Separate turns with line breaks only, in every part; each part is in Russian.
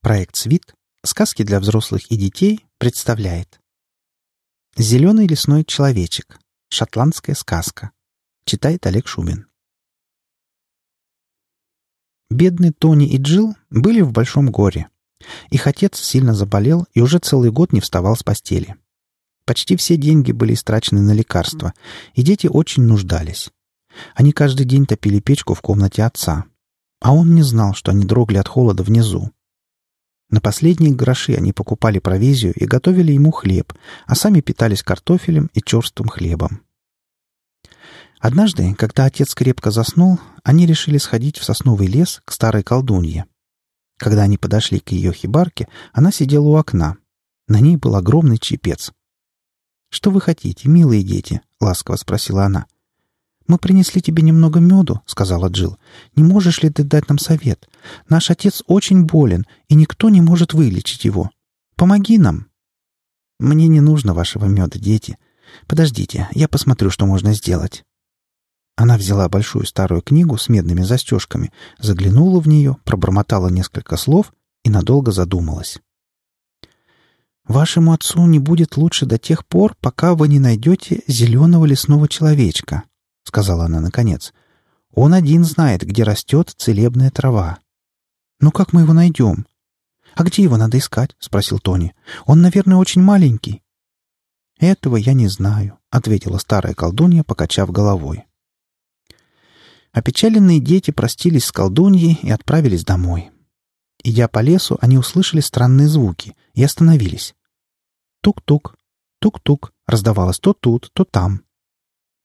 Проект «Свит. Сказки для взрослых и детей» представляет «Зеленый лесной человечек. Шотландская сказка». Читает Олег Шубин. Бедные Тони и Джилл были в большом горе. Их отец сильно заболел и уже целый год не вставал с постели. Почти все деньги были истрачены на лекарства, и дети очень нуждались. Они каждый день топили печку в комнате отца. А он не знал, что они дрогли от холода внизу. На последние гроши они покупали провизию и готовили ему хлеб, а сами питались картофелем и черствым хлебом. Однажды, когда отец крепко заснул, они решили сходить в сосновый лес к старой колдунье. Когда они подошли к ее хибарке, она сидела у окна. На ней был огромный чепец. «Что вы хотите, милые дети?» — ласково спросила она. — «Мы принесли тебе немного меду», — сказала Джилл. «Не можешь ли ты дать нам совет? Наш отец очень болен, и никто не может вылечить его. Помоги нам». «Мне не нужно вашего меда, дети. Подождите, я посмотрю, что можно сделать». Она взяла большую старую книгу с медными застежками, заглянула в нее, пробормотала несколько слов и надолго задумалась. «Вашему отцу не будет лучше до тех пор, пока вы не найдете зеленого лесного человечка», — сказала она наконец. «Он один знает, где растет целебная трава». «Ну как мы его найдем?» «А где его надо искать?» — спросил Тони. «Он, наверное, очень маленький». «Этого я не знаю», — ответила старая колдунья, покачав головой. Опечаленные дети простились с колдуньей и отправились домой. Идя по лесу, они услышали странные звуки и остановились. Тук-тук, тук-тук раздавалось то тут, то там.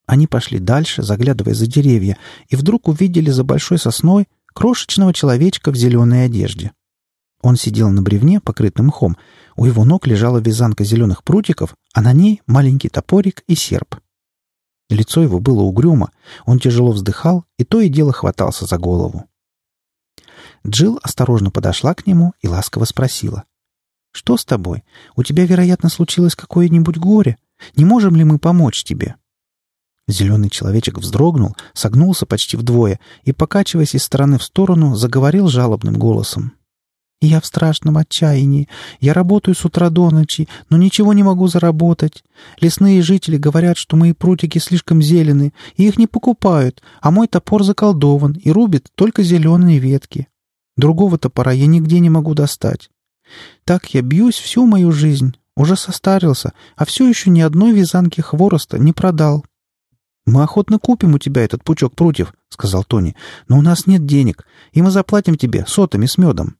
Они пошли дальше, заглядывая за деревья, и вдруг увидели за большой сосной крошечного человечка в зеленой одежде. Он сидел на бревне, покрытым мхом. У его ног лежала вязанка зеленых прутиков, а на ней маленький топорик и серп. Лицо его было угрюмо, он тяжело вздыхал и то и дело хватался за голову. Джилл осторожно подошла к нему и ласково спросила. «Что с тобой? У тебя, вероятно, случилось какое-нибудь горе. Не можем ли мы помочь тебе?» Зеленый человечек вздрогнул, согнулся почти вдвое и, покачиваясь из стороны в сторону, заговорил жалобным голосом. «Я в страшном отчаянии. Я работаю с утра до ночи, но ничего не могу заработать. Лесные жители говорят, что мои прутики слишком зеленые, и их не покупают, а мой топор заколдован и рубит только зеленые ветки. Другого топора я нигде не могу достать. Так я бьюсь всю мою жизнь, уже состарился, а все еще ни одной вязанки хвороста не продал». «Мы охотно купим у тебя этот пучок прутьев», — сказал Тони, — «но у нас нет денег, и мы заплатим тебе сотами с медом».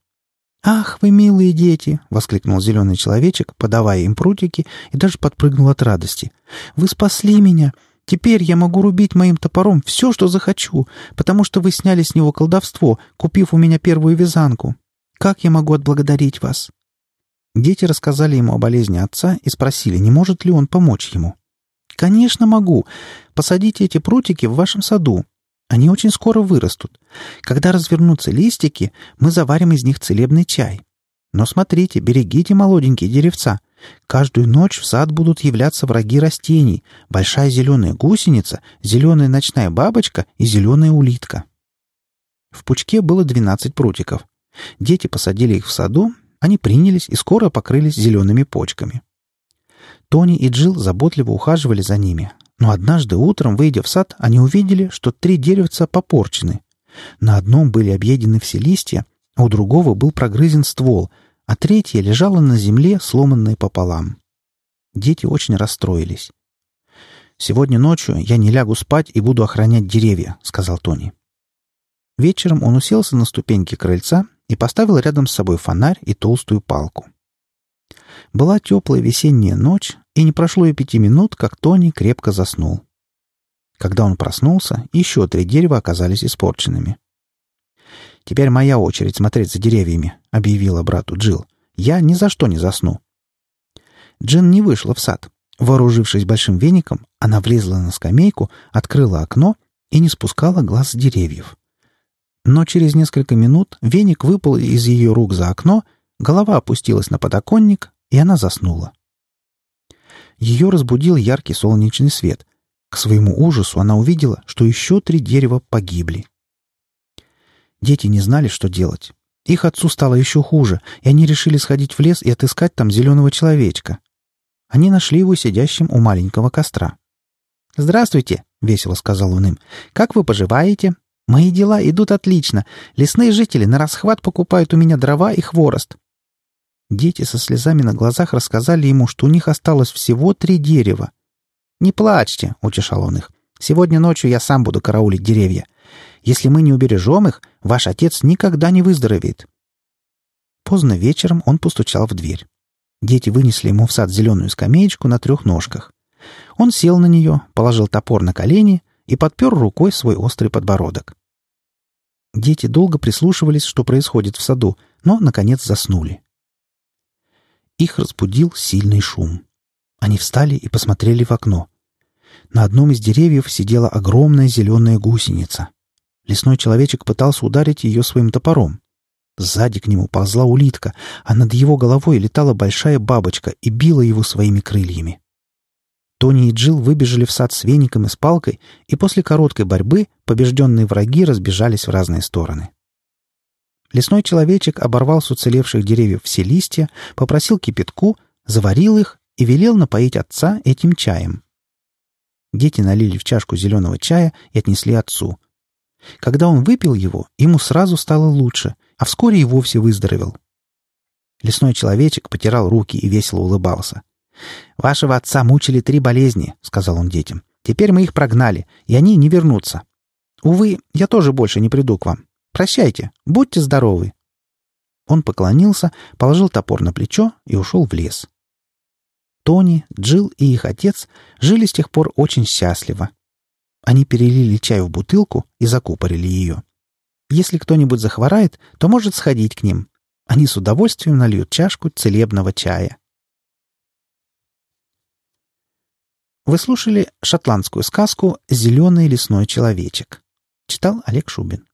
«Ах, вы милые дети!» — воскликнул зеленый человечек, подавая им прутики, и даже подпрыгнул от радости. «Вы спасли меня! Теперь я могу рубить моим топором все, что захочу, потому что вы сняли с него колдовство, купив у меня первую вязанку. Как я могу отблагодарить вас?» Дети рассказали ему о болезни отца и спросили, не может ли он помочь ему. «Конечно могу. Посадите эти прутики в вашем саду. Они очень скоро вырастут. Когда развернутся листики, мы заварим из них целебный чай. Но смотрите, берегите молоденькие деревца. Каждую ночь в сад будут являться враги растений. Большая зеленая гусеница, зеленая ночная бабочка и зеленая улитка». В пучке было двенадцать прутиков. Дети посадили их в саду, они принялись и скоро покрылись зелеными почками. Тони и Джилл заботливо ухаживали за ними, но однажды утром, выйдя в сад, они увидели, что три деревца попорчены. На одном были объедены все листья, а у другого был прогрызен ствол, а третье лежало на земле, сломанное пополам. Дети очень расстроились. «Сегодня ночью я не лягу спать и буду охранять деревья», — сказал Тони. Вечером он уселся на ступеньки крыльца и поставил рядом с собой фонарь и толстую палку. Была теплая весенняя ночь, и не прошло и пяти минут, как Тони крепко заснул. Когда он проснулся, еще три дерева оказались испорченными. «Теперь моя очередь смотреть за деревьями», — объявила брату Джилл. «Я ни за что не засну». Джин не вышла в сад. Вооружившись большим веником, она влезла на скамейку, открыла окно и не спускала глаз с деревьев. Но через несколько минут веник выпал из ее рук за окно, голова опустилась на подоконник, и она заснула. Ее разбудил яркий солнечный свет. К своему ужасу она увидела, что еще три дерева погибли. Дети не знали, что делать. Их отцу стало еще хуже, и они решили сходить в лес и отыскать там зеленого человечка. Они нашли его сидящим у маленького костра. «Здравствуйте», — весело сказал он им. «Как вы поживаете? Мои дела идут отлично. Лесные жители на расхват покупают у меня дрова и хворост». Дети со слезами на глазах рассказали ему, что у них осталось всего три дерева. «Не плачьте», — утешал он их. «Сегодня ночью я сам буду караулить деревья. Если мы не убережем их, ваш отец никогда не выздоровеет». Поздно вечером он постучал в дверь. Дети вынесли ему в сад зеленую скамеечку на трех ножках. Он сел на нее, положил топор на колени и подпер рукой свой острый подбородок. Дети долго прислушивались, что происходит в саду, но, наконец, заснули. Их разбудил сильный шум. Они встали и посмотрели в окно. На одном из деревьев сидела огромная зеленая гусеница. Лесной человечек пытался ударить ее своим топором. Сзади к нему ползла улитка, а над его головой летала большая бабочка и била его своими крыльями. Тони и Джилл выбежали в сад с веником и с палкой, и после короткой борьбы побежденные враги разбежались в разные стороны. Лесной человечек оборвал с уцелевших деревьев все листья, попросил кипятку, заварил их и велел напоить отца этим чаем. Дети налили в чашку зеленого чая и отнесли отцу. Когда он выпил его, ему сразу стало лучше, а вскоре и вовсе выздоровел. Лесной человечек потирал руки и весело улыбался. «Вашего отца мучили три болезни», — сказал он детям. «Теперь мы их прогнали, и они не вернутся. Увы, я тоже больше не приду к вам. Прощайте, будьте здоровы». Он поклонился, положил топор на плечо и ушел в лес. Тони, Джилл и их отец жили с тех пор очень счастливо. Они перелили чай в бутылку и закупорили ее. Если кто-нибудь захворает, то может сходить к ним. Они с удовольствием нальют чашку целебного чая. Вы слушали шотландскую сказку «Зеленый лесной человечек». Читал Олег Шубин.